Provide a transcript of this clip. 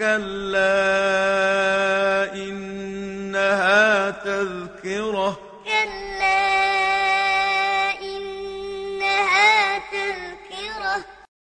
كلا إنها تذكرة.